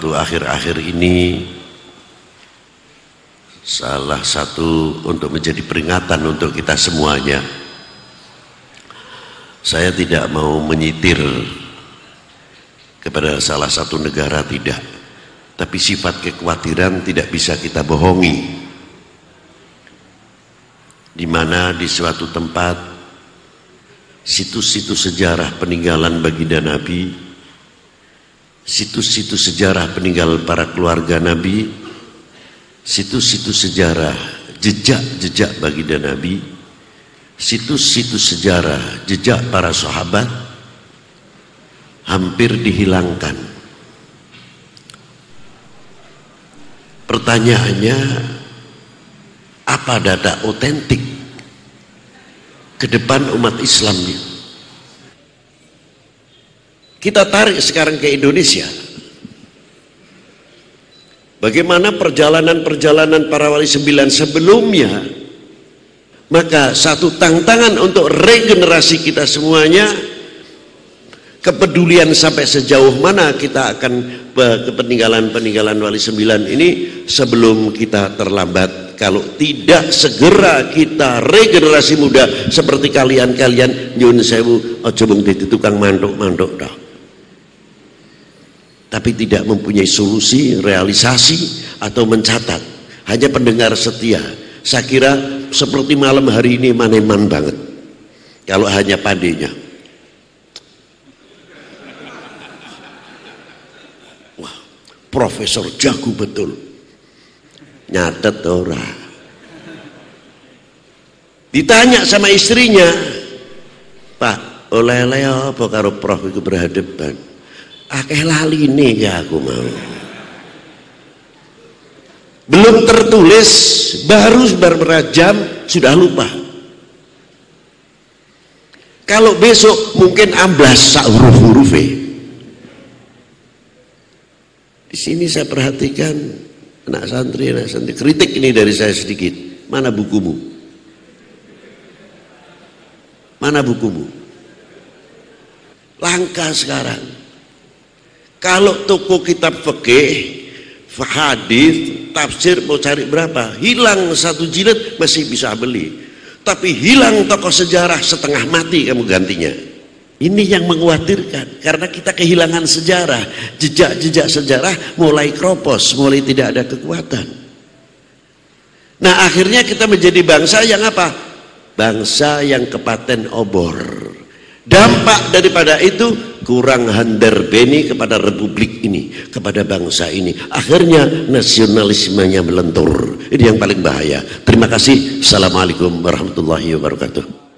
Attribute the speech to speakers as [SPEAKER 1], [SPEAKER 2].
[SPEAKER 1] waktu akhir-akhir ini salah satu untuk menjadi peringatan untuk kita semuanya. Saya tidak mau menyitir kepada salah satu negara tidak. Tapi sifat kekhawatiran tidak bisa kita bohongi. Di mana di suatu tempat situs-situs sejarah peninggalan baginda Nabi situs-situs sejarah peninggal para keluarga Nabi. Situs-situs sejarah jejak-jejak baginda Nabi. Situs-situs sejarah jejak para sahabat hampir dihilangkan. Pertanyaannya apa data otentik ke depan umat Islam ini kita tarik sekarang ke Indonesia. Bagaimana perjalanan-perjalanan para wali sembilan sebelumnya? Maka satu tantangan untuk regenerasi kita semuanya kepedulian sampai sejauh mana kita akan kepeninggalan-peninggalan wali sembilan ini sebelum kita terlambat. Kalau tidak segera kita regenerasi muda seperti kalian-kalian nyun sewu ojo mung tukang mantuk-mantuk dah tapi tidak mempunyai solusi realisasi atau mencatat hanya pendengar setia saya kira seperti malam hari ini maneman banget. Kalau hanya pandainya. Wah, profesor jago betul. Nyatet ora. Ditanya sama istrinya, Pak, oleh-oleh apa karo prof itu berhadapan? Akeh lali nih ya aku mau. Belum tertulis baru beberapa jam sudah lupa. Kalau besok mungkin amblas sak huruf-huruf di sini saya perhatikan anak santri anak santri kritik ini dari saya sedikit. Mana bukumu? Mana bukumu? Langka sekarang kalau toko kitab fikih hadis tafsir mau cari berapa? Hilang satu jilid masih bisa beli. Tapi hilang tokoh sejarah setengah mati kamu gantinya. Ini yang mengkhawatirkan karena kita kehilangan sejarah. Jejak-jejak sejarah mulai kropos mulai tidak ada kekuatan. Nah akhirnya kita menjadi bangsa yang apa? Bangsa yang kepaten obor dampak daripada itu kurang handar beni kepada republik ini, kepada bangsa ini. Akhirnya nasionalismenya melentur. Ini yang paling bahaya. Terima kasih. Assalamualaikum warahmatullahi wabarakatuh.